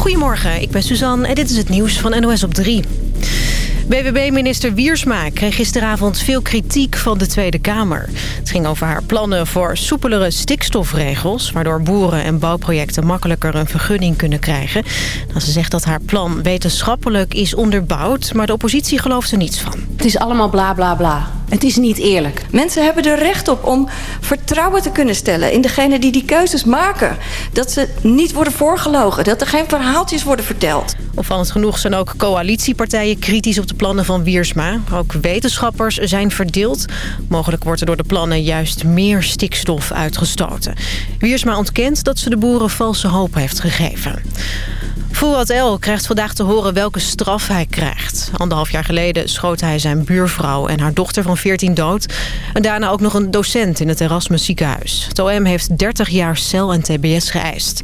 Goedemorgen, ik ben Suzanne en dit is het nieuws van NOS op 3. BBB-minister Wiersma kreeg gisteravond veel kritiek van de Tweede Kamer. Het ging over haar plannen voor soepelere stikstofregels... waardoor boeren en bouwprojecten makkelijker een vergunning kunnen krijgen. Nou, ze zegt dat haar plan wetenschappelijk is onderbouwd... maar de oppositie gelooft er niets van. Het is allemaal bla bla bla. Het is niet eerlijk. Mensen hebben er recht op om vertrouwen te kunnen stellen in degene die die keuzes maken. Dat ze niet worden voorgelogen, dat er geen verhaaltjes worden verteld. Opvallend genoeg zijn ook coalitiepartijen kritisch op de plannen van Wiersma. Ook wetenschappers zijn verdeeld. Mogelijk wordt er door de plannen juist meer stikstof uitgestoten. Wiersma ontkent dat ze de boeren valse hoop heeft gegeven. Fouad El krijgt vandaag te horen welke straf hij krijgt. Anderhalf jaar geleden schoot hij zijn buurvrouw en haar dochter van 14 dood. En daarna ook nog een docent in het Erasmus ziekenhuis. Het OM heeft 30 jaar cel en tbs geëist.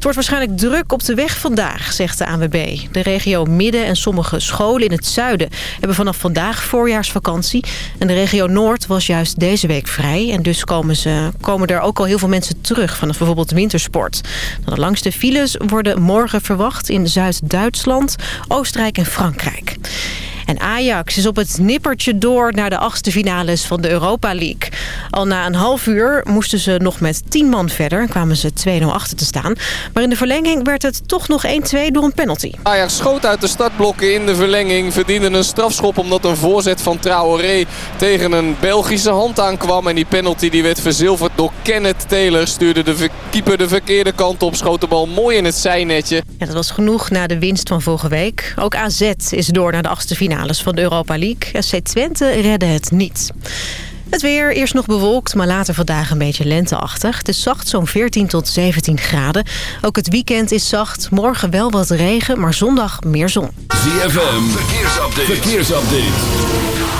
Het wordt waarschijnlijk druk op de weg vandaag, zegt de ANWB. De regio Midden en sommige scholen in het zuiden hebben vanaf vandaag voorjaarsvakantie. En de regio Noord was juist deze week vrij. En dus komen, ze, komen er ook al heel veel mensen terug vanaf bijvoorbeeld wintersport. De langste files worden morgen verwacht in Zuid-Duitsland, Oostenrijk en Frankrijk. En Ajax is op het nippertje door naar de achtste finales van de Europa League. Al na een half uur moesten ze nog met tien man verder en kwamen ze 2-0 achter te staan. Maar in de verlenging werd het toch nog 1-2 door een penalty. Ajax schoot uit de startblokken in de verlenging. Verdiende een strafschop omdat een voorzet van Traoré tegen een Belgische hand aankwam. En die penalty die werd verzilverd door Kenneth Taylor. Stuurde de keeper de verkeerde kant op. Schoot de bal mooi in het zijnetje. Ja, dat was genoeg na de winst van vorige week. Ook AZ is door naar de achtste finale van de Europa League. SC Twente redde het niet. Het weer, eerst nog bewolkt, maar later vandaag een beetje lenteachtig. Het is zacht, zo'n 14 tot 17 graden. Ook het weekend is zacht. Morgen wel wat regen, maar zondag meer zon. ZFM, verkeersupdate. verkeersupdate.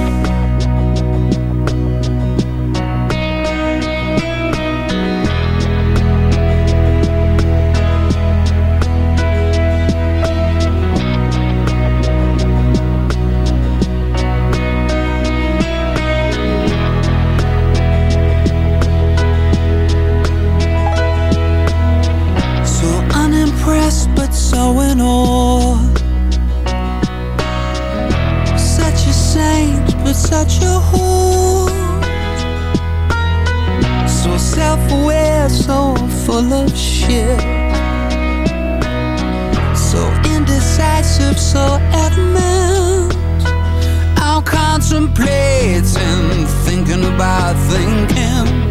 Such a saint, but such a whore. So self-aware, so full of shit. So indecisive, so adamant. I'm contemplating, thinking about thinking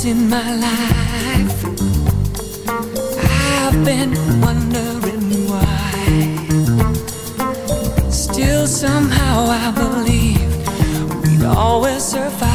times in my life I've been wondering why. Still somehow I believe we'd always survive.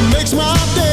It makes my day.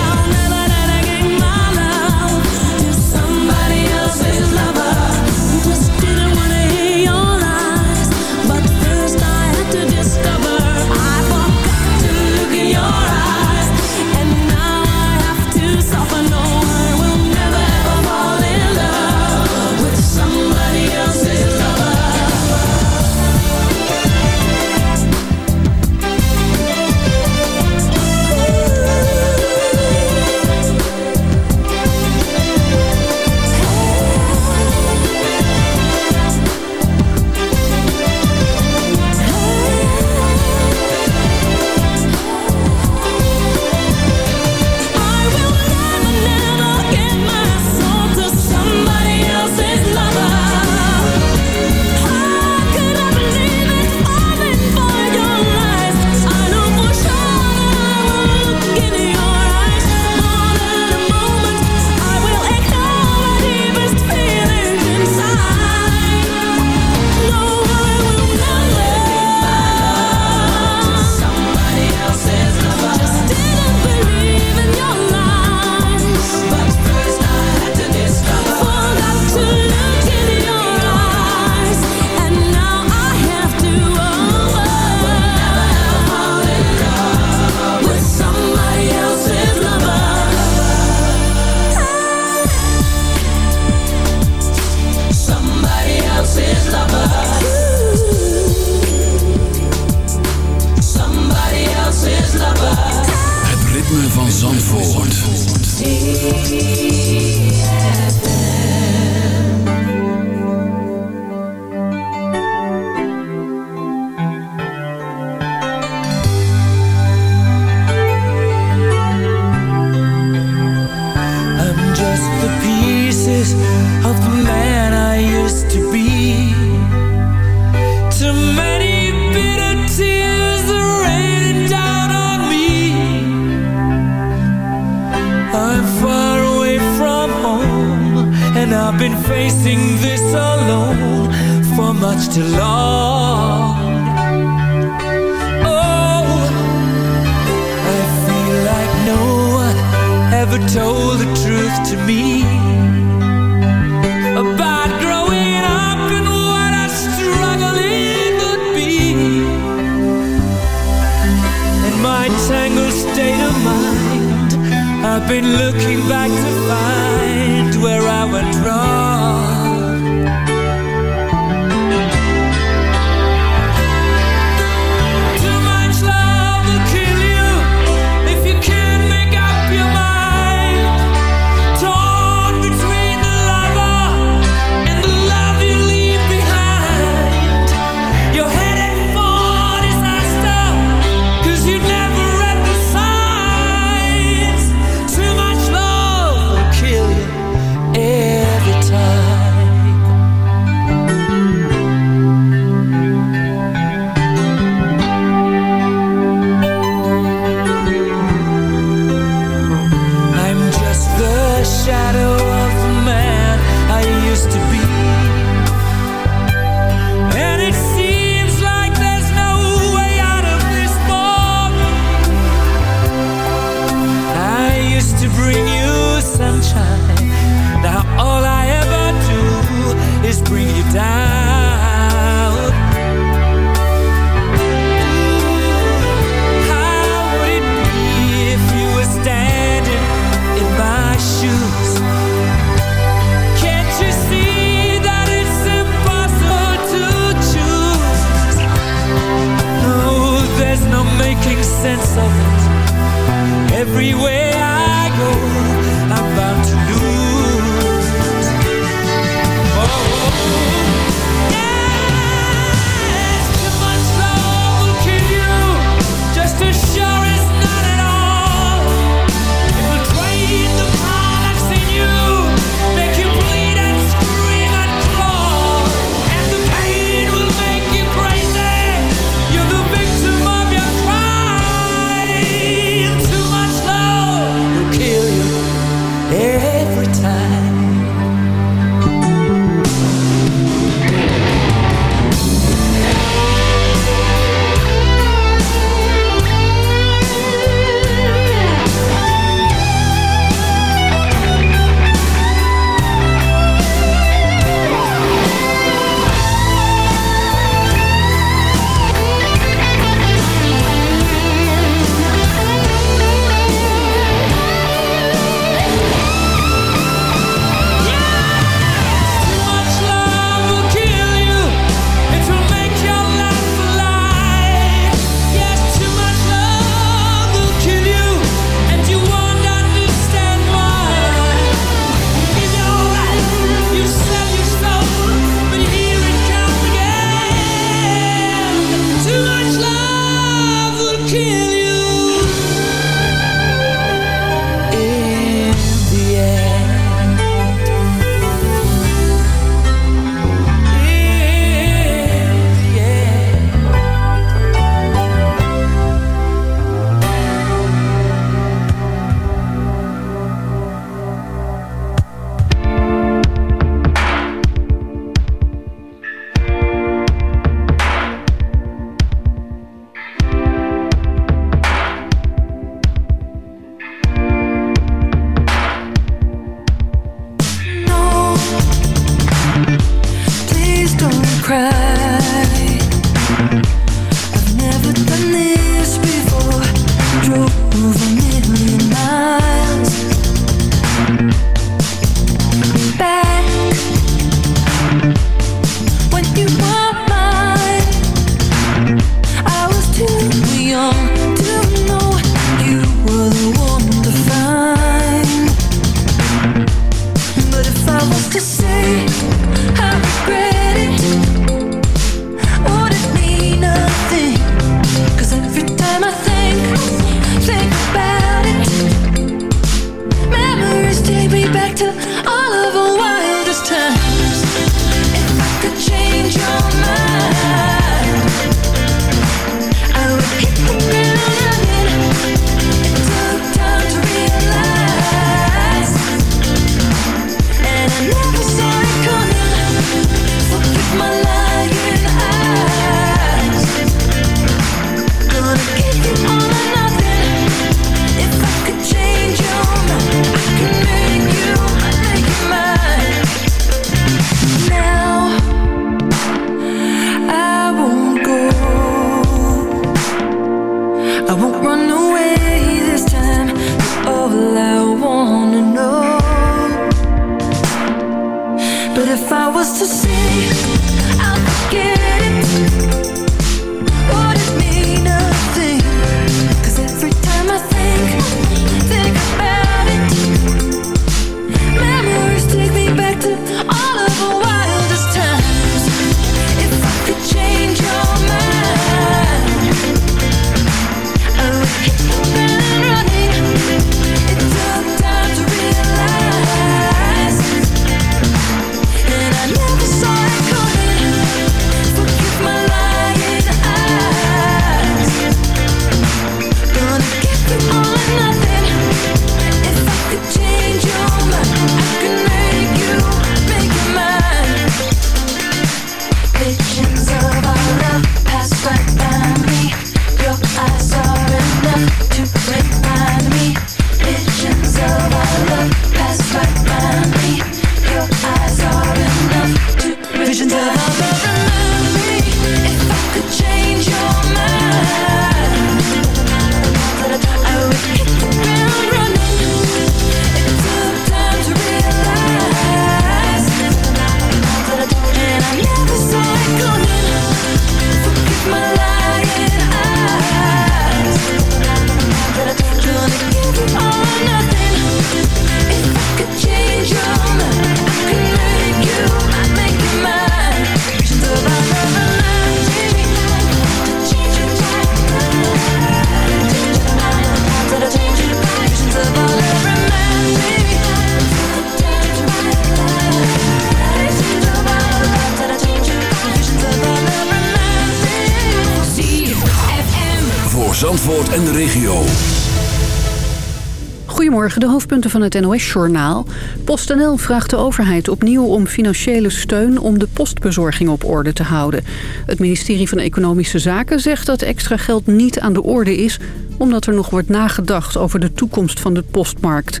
De hoofdpunten van het NOS-journaal. PostNL vraagt de overheid opnieuw om financiële steun om de postbezorging op orde te houden. Het ministerie van Economische Zaken zegt dat extra geld niet aan de orde is omdat er nog wordt nagedacht over de toekomst van de postmarkt.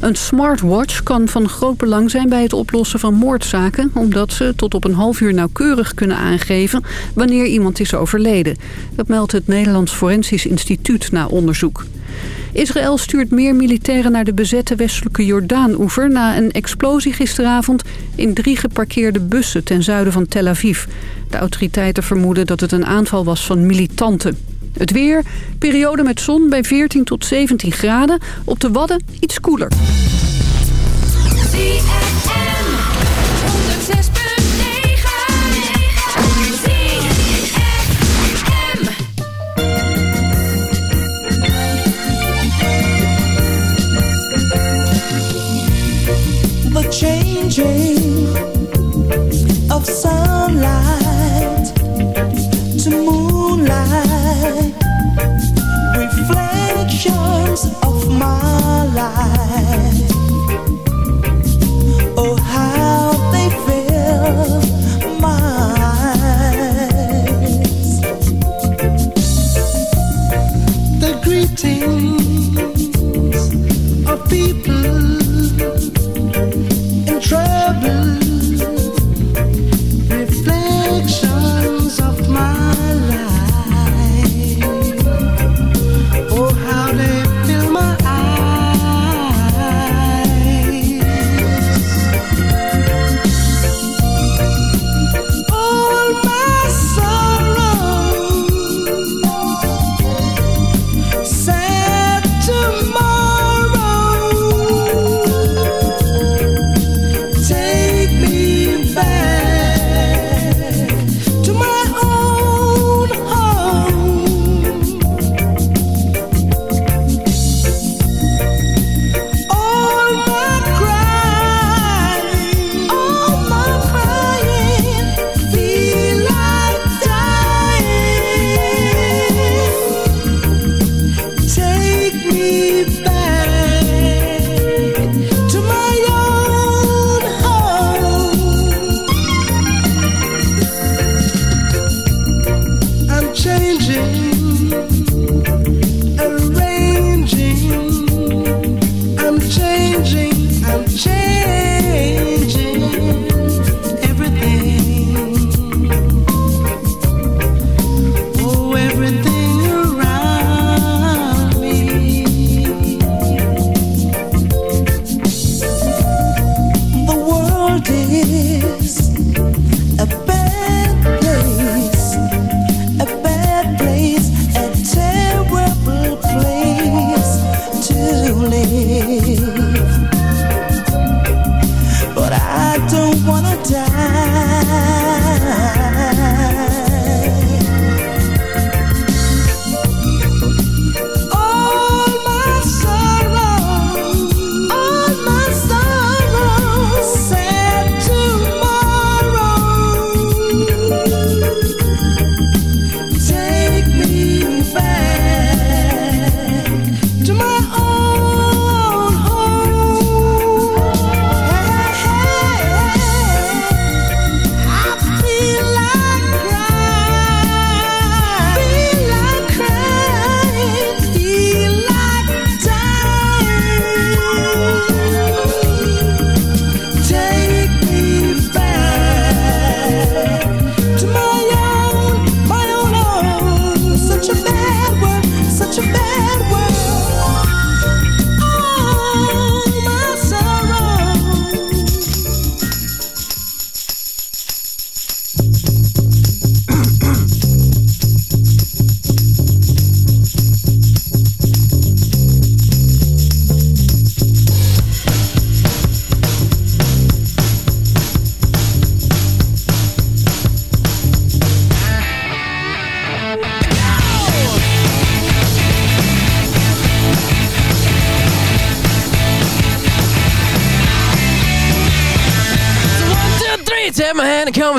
Een smartwatch kan van groot belang zijn bij het oplossen van moordzaken... omdat ze tot op een half uur nauwkeurig kunnen aangeven wanneer iemand is overleden. Dat meldt het Nederlands Forensisch Instituut na onderzoek. Israël stuurt meer militairen naar de bezette westelijke Jordaan-oever... na een explosie gisteravond in drie geparkeerde bussen ten zuiden van Tel Aviv. De autoriteiten vermoeden dat het een aanval was van militanten. Het weer, periode met zon bij 14 tot 17 graden. Op de Wadden iets koeler. Changing of sunlight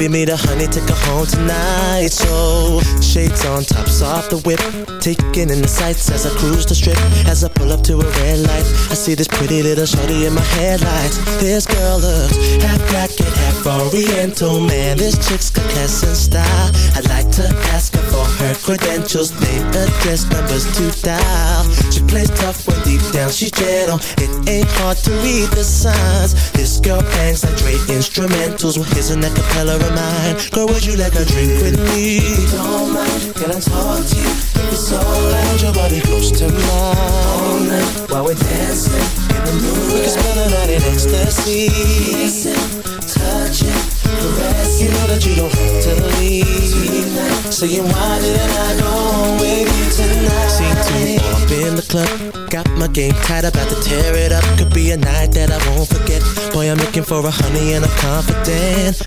Maybe meet a honey, take her home tonight. So shades on, tops off the whip, taking in the sights as I cruise the strip. As I pull up to a red light, I see this pretty little shorty in my headlights. This girl looks half black and half oriental, man. This chick's got class and style. I'd like to ask her for her credentials, name, address, numbers to dial. She plays tough when deep down she's gentle. It ain't hard to read the signs. This girl bangs like Dre instrumentals. Well, here's an acapella of mine. Girl, would you like a drink with me? Don't mind, can I talk to you? It's alright, hold your body close to mine. All night while we're dancing in the moonlight. We can spend the night in ecstasy. Kissing, touching, caressing. You know that you don't have to leave. Tonight, Saying why didn't I go home with you tonight? Two all up in the club. Got my game tight, about to tear it up. Could be a night that I won't forget. Boy, I'm looking for a honey and I'm confident.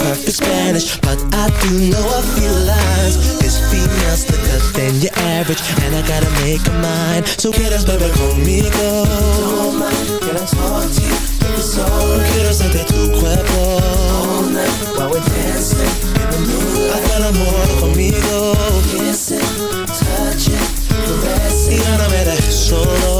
perfect Spanish, but I do know a few lines. This female's slicker than your average, and I gotta make her mine. So get us, baby, conmigo. Don't mind, can I talk to you? If it's alright. Quiero sentir tu cuerpo. All night while we're dancing in the moonlight. Haz el amor conmigo. Kissing, touching, caressing. Y ya no me dejes solo.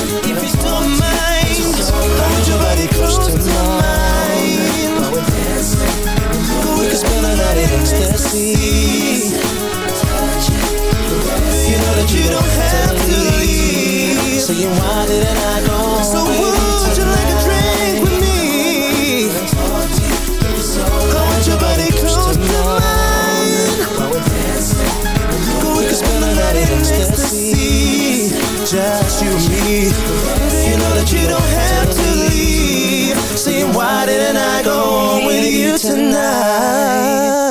Caressing. You know that you don't have to leave. Saying why didn't I go? So would you like a drink with me? Talk to you if it's I want your body close to mine. While we're dancing in the moonlight. We can spend the night in ecstasy. Just you and me. You know that you don't have to leave. Saying why didn't I go with you tonight?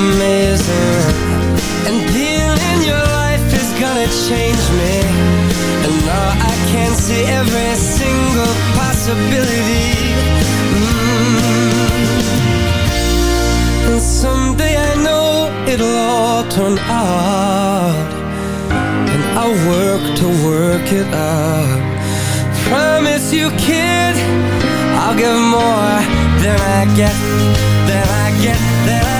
amazing. And in your life is gonna change me. And now I can see every single possibility. Mm. And someday I know it'll all turn out. And I'll work to work it out. Promise you kid I'll give more than I get Than I get, than I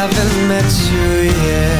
haven't met you yet